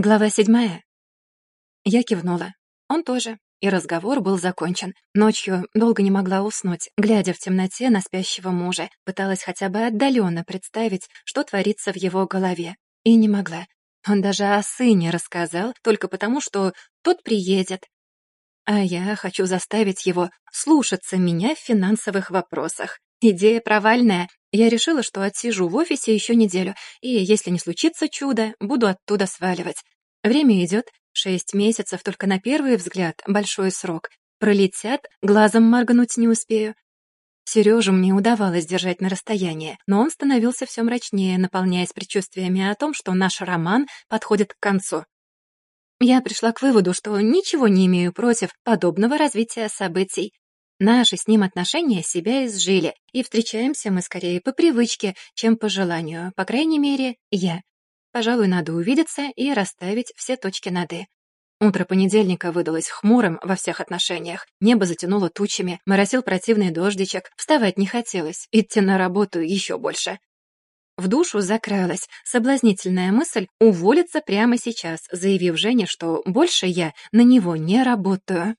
Глава седьмая. Я кивнула. Он тоже. И разговор был закончен. Ночью долго не могла уснуть, глядя в темноте на спящего мужа. Пыталась хотя бы отдаленно представить, что творится в его голове. И не могла. Он даже о сыне рассказал, только потому, что тот приедет. А я хочу заставить его слушаться меня в финансовых вопросах. Идея провальная. Я решила, что отсижу в офисе еще неделю, и, если не случится чудо, буду оттуда сваливать. Время идет, шесть месяцев только на первый взгляд, большой срок. Пролетят, глазом моргнуть не успею. Сережу мне удавалось держать на расстоянии, но он становился все мрачнее, наполняясь предчувствиями о том, что наш роман подходит к концу. Я пришла к выводу, что ничего не имею против подобного развития событий. Наши с ним отношения себя изжили, и встречаемся мы скорее по привычке, чем по желанию, по крайней мере, я. Пожалуй, надо увидеться и расставить все точки над «и». Утро понедельника выдалось хмурым во всех отношениях. Небо затянуло тучами, моросил противный дождичек, вставать не хотелось, идти на работу еще больше. В душу закралась соблазнительная мысль уволиться прямо сейчас, заявив Жене, что больше я на него не работаю.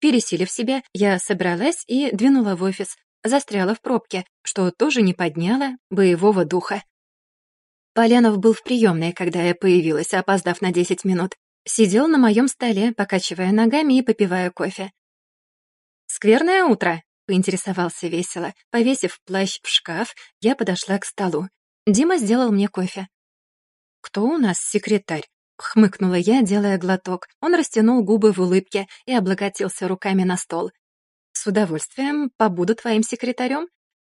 Пересилив себя, я собралась и двинула в офис. Застряла в пробке, что тоже не подняло боевого духа. Поленов был в приемной, когда я появилась, опоздав на 10 минут. Сидел на моем столе, покачивая ногами и попивая кофе. «Скверное утро», — поинтересовался весело. Повесив плащ в шкаф, я подошла к столу. Дима сделал мне кофе. «Кто у нас секретарь?» Хмыкнула я, делая глоток. Он растянул губы в улыбке и облокотился руками на стол. «С удовольствием побуду твоим секретарем.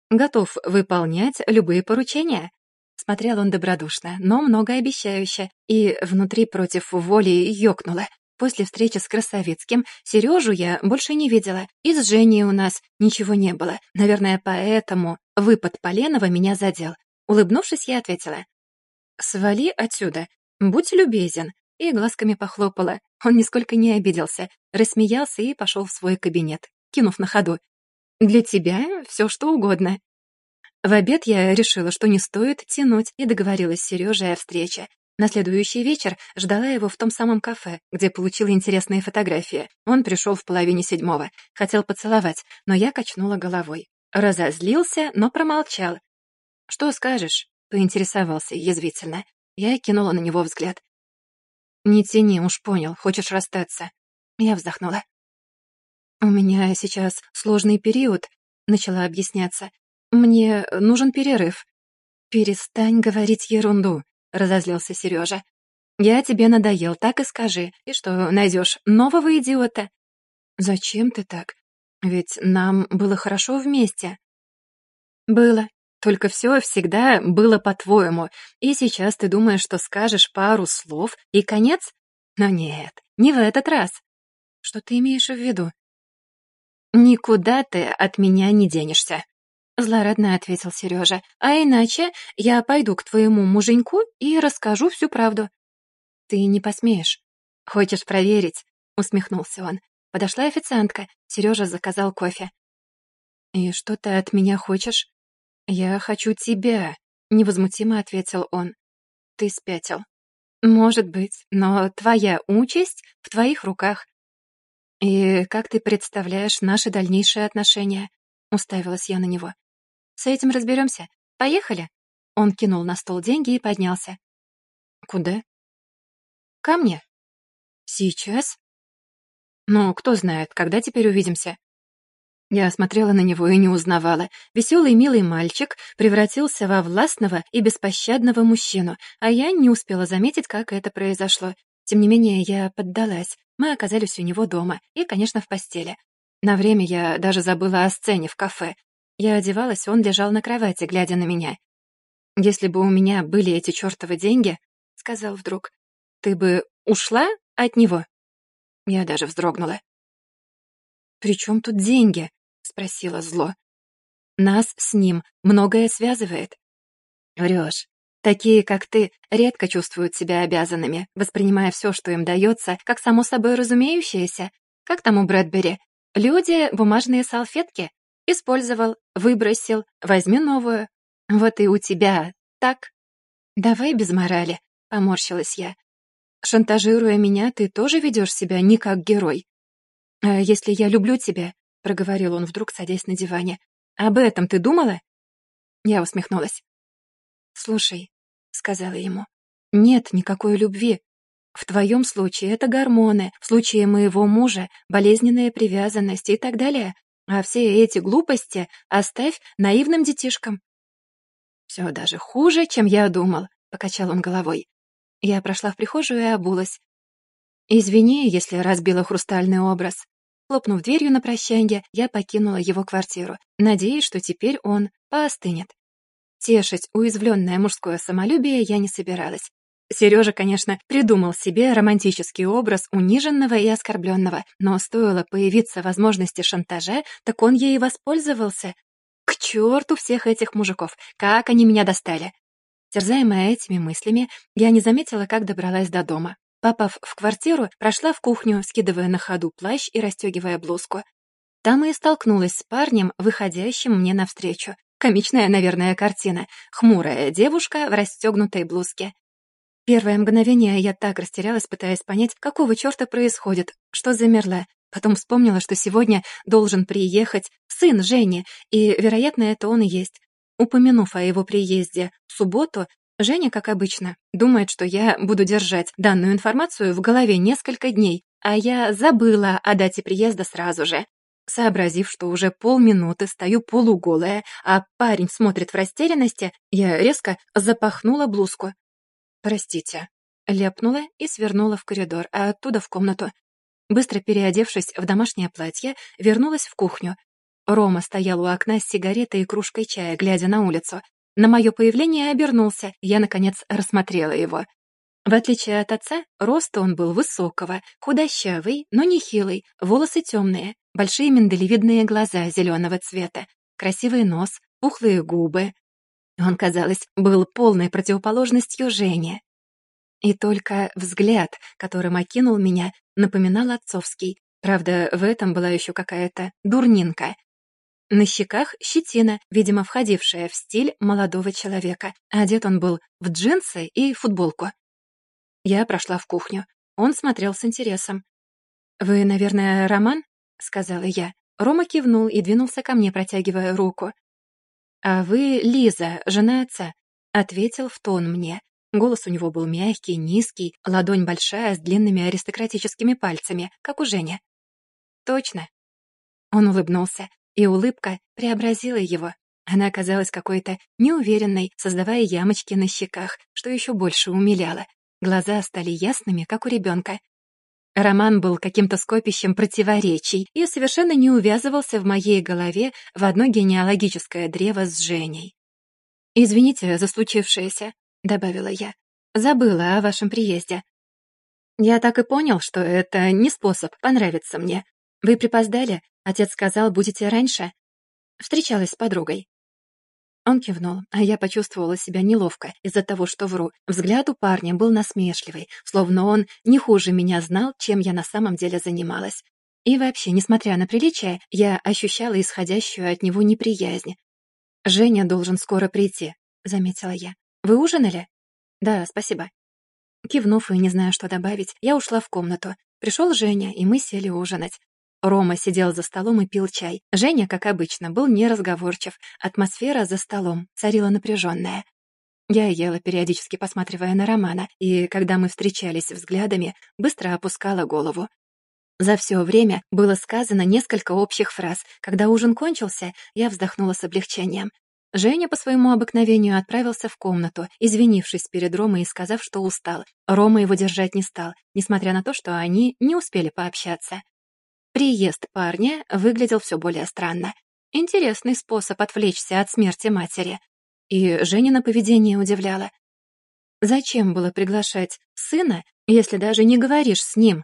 Готов выполнять любые поручения». Смотрел он добродушно, но многообещающе, и внутри против воли ёкнуло. После встречи с Красовицким Сережу я больше не видела, и с Женей у нас ничего не было. Наверное, поэтому выпад Поленова меня задел. Улыбнувшись, я ответила. «Свали отсюда, «Будь любезен», и глазками похлопала. Он нисколько не обиделся, рассмеялся и пошел в свой кабинет, кинув на ходу. «Для тебя все что угодно». В обед я решила, что не стоит тянуть, и договорилась с Сережей о встрече. На следующий вечер ждала его в том самом кафе, где получила интересные фотографии. Он пришел в половине седьмого, хотел поцеловать, но я качнула головой. Разозлился, но промолчал. «Что скажешь?» — поинтересовался язвительно. Я кинула на него взгляд. «Не тяни, уж понял, хочешь расстаться». Я вздохнула. «У меня сейчас сложный период», — начала объясняться. «Мне нужен перерыв». «Перестань говорить ерунду», — разозлился Сережа. «Я тебе надоел, так и скажи. И что, найдешь нового идиота?» «Зачем ты так? Ведь нам было хорошо вместе». «Было», только все всегда было по-твоему, и сейчас ты думаешь, что скажешь пару слов и конец? Но нет, не в этот раз. Что ты имеешь в виду? Никуда ты от меня не денешься. Злорадно ответил Сережа. А иначе я пойду к твоему муженьку и расскажу всю правду. Ты не посмеешь. Хочешь проверить? Усмехнулся он. Подошла официантка. Сережа заказал кофе. «И что ты от меня хочешь?» «Я хочу тебя», — невозмутимо ответил он. «Ты спятил». «Может быть, но твоя участь в твоих руках». «И как ты представляешь наши дальнейшие отношения?» — уставилась я на него. «С этим разберемся. Поехали?» Он кинул на стол деньги и поднялся. «Куда?» «Ко мне». «Сейчас?» «Ну, кто знает, когда теперь увидимся?» Я смотрела на него и не узнавала. Веселый милый мальчик превратился во властного и беспощадного мужчину, а я не успела заметить, как это произошло. Тем не менее, я поддалась. Мы оказались у него дома и, конечно, в постели. На время я даже забыла о сцене в кафе. Я одевалась, он лежал на кровати, глядя на меня. «Если бы у меня были эти чертовы деньги», — сказал вдруг, — «ты бы ушла от него?» Я даже вздрогнула. «При чем тут деньги?» Спросила зло. «Нас с ним многое связывает». «Врешь. Такие, как ты, редко чувствуют себя обязанными, воспринимая все, что им дается, как само собой разумеющееся. Как там у Брэдбери? Люди — бумажные салфетки. Использовал, выбросил, возьми новую. Вот и у тебя так. Давай без морали, — поморщилась я. Шантажируя меня, ты тоже ведешь себя не как герой. А если я люблю тебя, — проговорил он вдруг, садясь на диване, — об этом ты думала? Я усмехнулась. «Слушай», — сказала ему, — «нет никакой любви. В твоем случае это гормоны, в случае моего мужа — болезненная привязанность и так далее. А все эти глупости оставь наивным детишкам». «Все даже хуже, чем я думал», — покачал он головой. Я прошла в прихожую и обулась. «Извини, если разбила хрустальный образ». Хлопнув дверью на прощанье, я покинула его квартиру, надеясь, что теперь он поостынет. Тешить уязвленное мужское самолюбие я не собиралась. Сережа, конечно, придумал себе романтический образ униженного и оскорбленного, но стоило появиться возможности шантажа, так он ей воспользовался. К черту всех этих мужиков! Как они меня достали! Терзаемая этими мыслями, я не заметила, как добралась до дома. Попав в квартиру, прошла в кухню, скидывая на ходу плащ и расстегивая блузку. Там и столкнулась с парнем, выходящим мне навстречу. Комичная, наверное, картина. Хмурая девушка в расстегнутой блузке. Первое мгновение я так растерялась, пытаясь понять, какого черта происходит, что замерла. Потом вспомнила, что сегодня должен приехать сын Жени, и, вероятно, это он и есть. Упомянув о его приезде в субботу, Женя, как обычно, думает, что я буду держать данную информацию в голове несколько дней, а я забыла о дате приезда сразу же. Сообразив, что уже полминуты стою полуголая, а парень смотрит в растерянности, я резко запахнула блузку. «Простите», — ляпнула и свернула в коридор, а оттуда в комнату. Быстро переодевшись в домашнее платье, вернулась в кухню. Рома стоял у окна с сигаретой и кружкой чая, глядя на улицу. На мое появление обернулся, я, наконец, рассмотрела его. В отличие от отца, роста он был высокого, худощавый, но не хилый, волосы темные, большие миндалевидные глаза зеленого цвета, красивый нос, пухлые губы. Он, казалось, был полной противоположностью Жене. И только взгляд, которым окинул меня, напоминал отцовский. Правда, в этом была еще какая-то дурнинка. На щеках щетина, видимо, входившая в стиль молодого человека. Одет он был в джинсы и футболку. Я прошла в кухню. Он смотрел с интересом. «Вы, наверное, Роман?» — сказала я. Рома кивнул и двинулся ко мне, протягивая руку. «А вы Лиза, жена отца», — ответил в тон мне. Голос у него был мягкий, низкий, ладонь большая, с длинными аристократическими пальцами, как у Жени. «Точно». Он улыбнулся и улыбка преобразила его. Она оказалась какой-то неуверенной, создавая ямочки на щеках, что еще больше умиляло. Глаза стали ясными, как у ребенка. Роман был каким-то скопищем противоречий и совершенно не увязывался в моей голове в одно генеалогическое древо с Женей. «Извините за случившееся», — добавила я. «Забыла о вашем приезде». «Я так и понял, что это не способ понравиться мне. Вы припоздали, Отец сказал, будете раньше. Встречалась с подругой. Он кивнул, а я почувствовала себя неловко из-за того, что вру. Взгляд у парня был насмешливый, словно он не хуже меня знал, чем я на самом деле занималась. И вообще, несмотря на приличие, я ощущала исходящую от него неприязнь. «Женя должен скоро прийти», — заметила я. «Вы ужинали?» «Да, спасибо». Кивнув и не зная, что добавить, я ушла в комнату. Пришел Женя, и мы сели ужинать. Рома сидел за столом и пил чай. Женя, как обычно, был неразговорчив. Атмосфера за столом царила напряженная. Я ела, периодически посматривая на Романа, и, когда мы встречались взглядами, быстро опускала голову. За все время было сказано несколько общих фраз. Когда ужин кончился, я вздохнула с облегчением. Женя по своему обыкновению отправился в комнату, извинившись перед Ромой и сказав, что устал. Рома его держать не стал, несмотря на то, что они не успели пообщаться. Приезд парня выглядел все более странно. Интересный способ отвлечься от смерти матери. И Женина поведение удивляло. Зачем было приглашать сына, если даже не говоришь с ним?